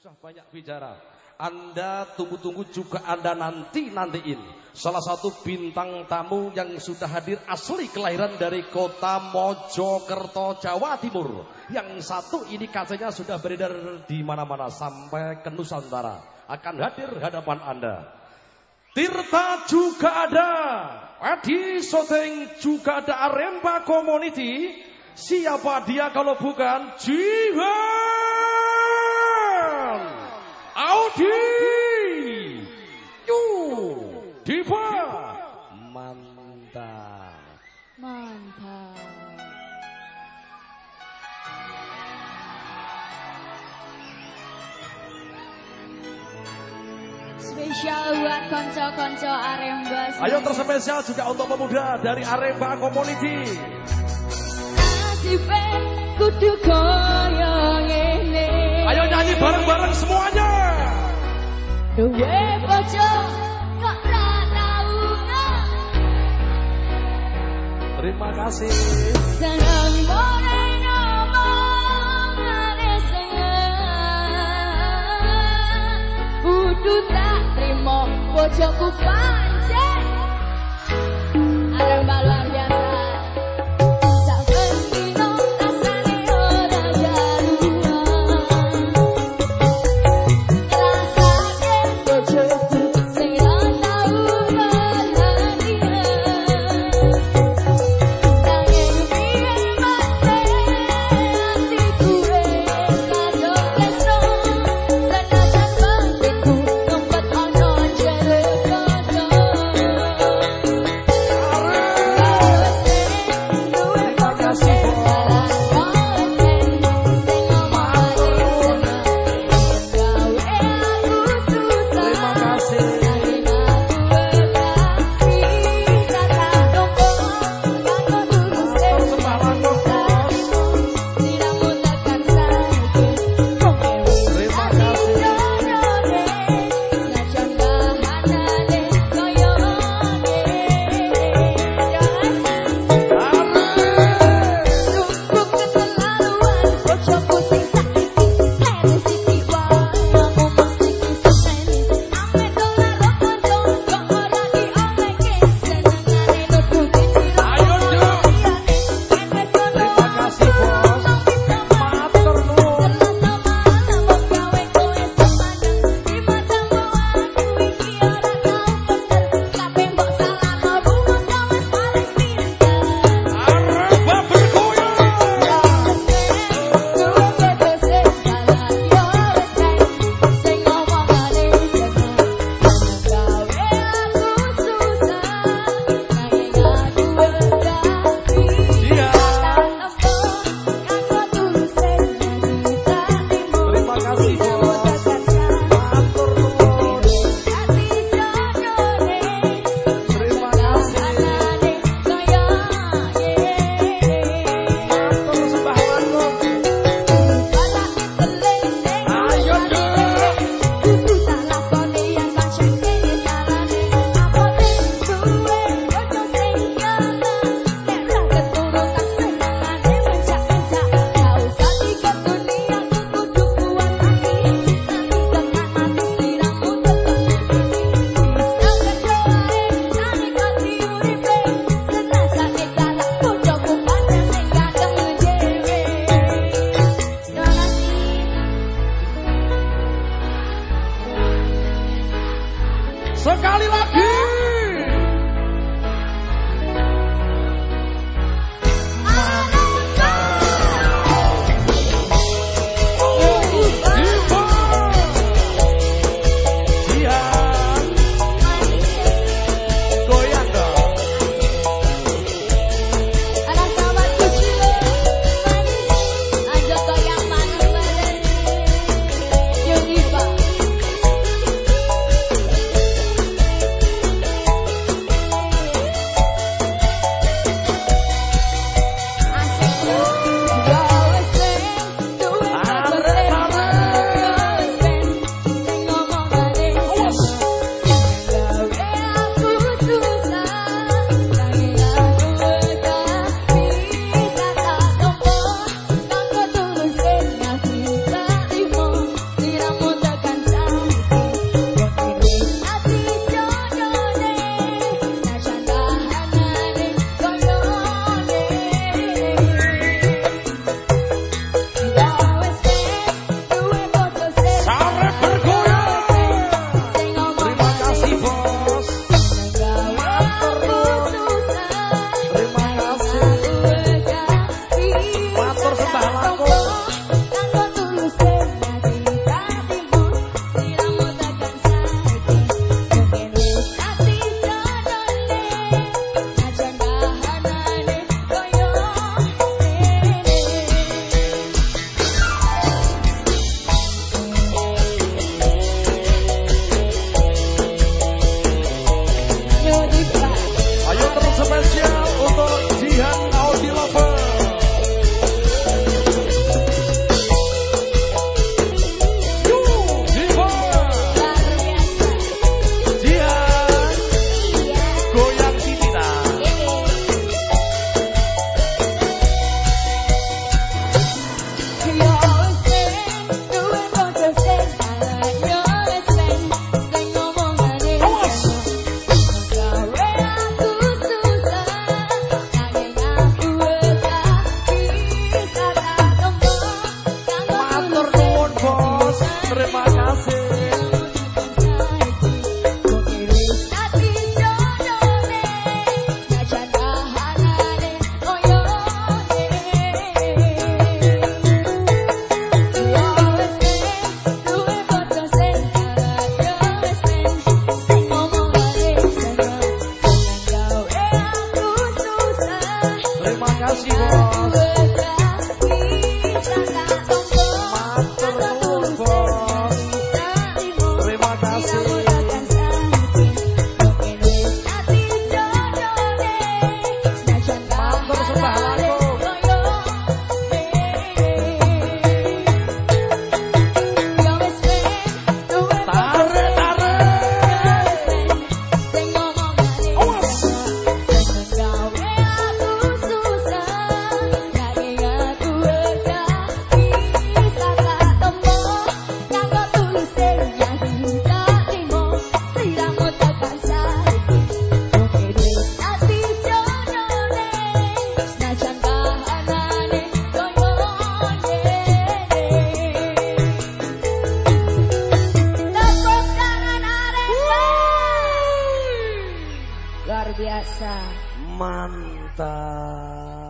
Sudah banyak bicara. Anda tunggu-tunggu juga Anda nanti-nantiin. Salah satu bintang tamu yang sudah hadir asli kelahiran dari kota Mojokerto, Jawa Timur. Yang satu ini kacanya sudah beredar di mana-mana sampai ke Nusantara. Akan hadir hadapan Anda. Tirta juga ada. Adi Soteng juga ada Aremba Community. Siapa dia kalau bukan Jihan Spesial buat konco-konco Aremba. Ayo terspesial juga untuk pemuda dari Aremba Community Nasibe kudu koyo ngene. Ayo nyanyi bareng-bareng semuanya Duwe bojo kok ra tau Terima kasih Seneng 我就不放 Terima kasih. Biasa. Mantap.